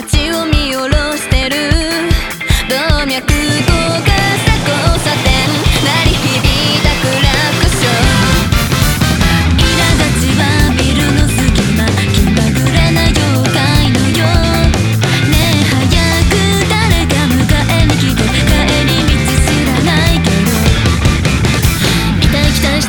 街を見下ろしてる。動脈とかさ交差点。鳴り響いたクラクション。苛立ちはビルの隙間。気まぐれな妖怪のよう。ねえ早く誰か迎えに来て。帰り道知らないけど。痛い期待し